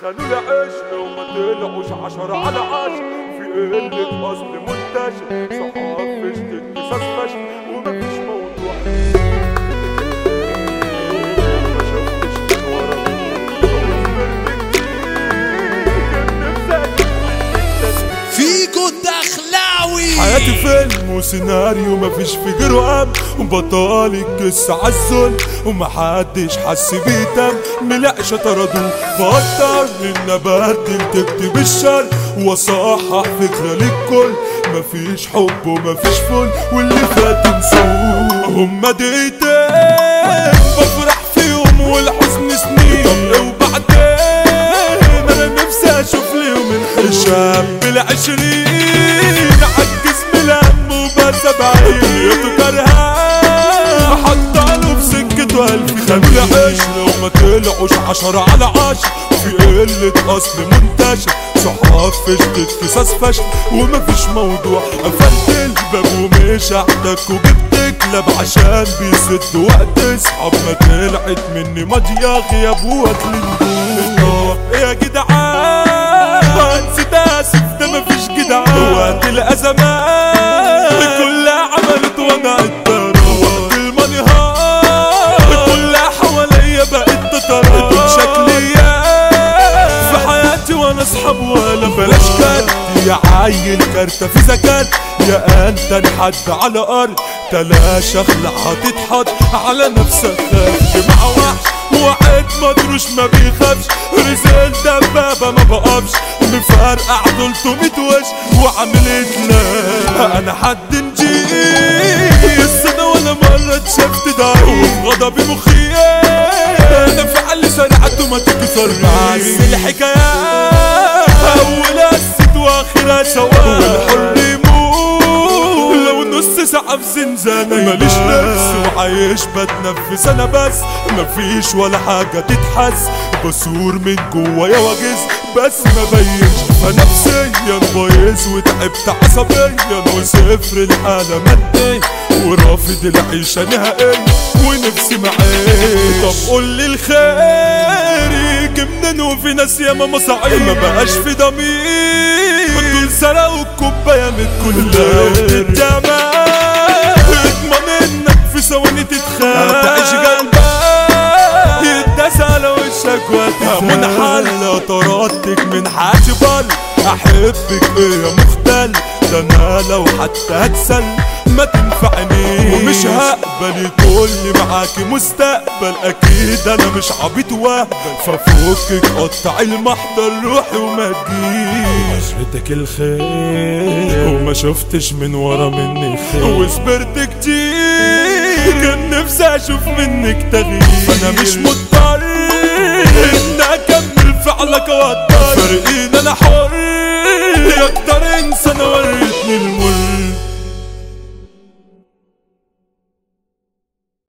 خانوا العيش لو ما طلعوش عشرة على عشر. في قلة أصل منتشر صحاب فشت قصص فشل ومفيش موضوع حياتي فيلم وسيناريو مفيش في غيره أم وبطال القصة عالذل ومحدش حس بيه دم ملقش طردوه فكر ان ابدل تكتب الشر واصحح فكرة للكل مفيش حب ومفيش فل. واللي فات نسوه هما دقيقتين. بفرح فيهم والحزن العيش لو ما طلعوش عشرة على عشر في قلة أصل منتشر صحاب فشتت قصص فشل. ومفيش موضوع قفلت الباب ومش هحتك وجبت كلاب عشان بيسد وقت اصحاب ما طلعت مني ماضية غياب واكل النور يا جدعان اصحاب ولا بلاش كارت يا عيل كارتة في زكاة. يا أنت حد على أرض. تلاشى اخلع هتتحط على نفسك خاف مع وحش وعد مدروش ما بيخافش. رزق دبابة ما بقفش. مفرقع 300 وش وعامل لا. أنا حد نجيب السنة ولا مرة اتشفت داري غضبي مخيف أنا فعل سرعت وما تكسر. بس الحكايات سوا والحر يموت لو نص ساعة في زنزانة ماليش نفس وعايش بتنفس أنا بس مفيش ولا حاجة تتحس بصور من جوايا واجز بس ما بينش فنفسيا بايظ وتعبت عصبيا وصفر الحالة مادية ورافض العيشة نهائيا ونفسي معاك طب قول لي الخير يجي منين وفي ناس ياما مصاعب ما بقاش في ضمير الكوباية من كل اضمن إنك في ثواني تتخان تعيش جنبك يتداس على وشك وتفهم منحل طردتك من حياتي بل أحبك إيه يا مختل. ده أنا لو حتى هتسل ما تنفعنيش ومش هقبل يكون لي معاكي مستقبل. أكيد أنا مش عبيط وهبل ففكك قطع المحضر روحي وما تجيش بشرتك الخير. وما شفتش من ورا مني خير. وصبرت كتير. كان نفسي أشوف منك تغيير. فأنا مش مضطر ان أكمل فعلك وأقدر. فارقين أنا حر.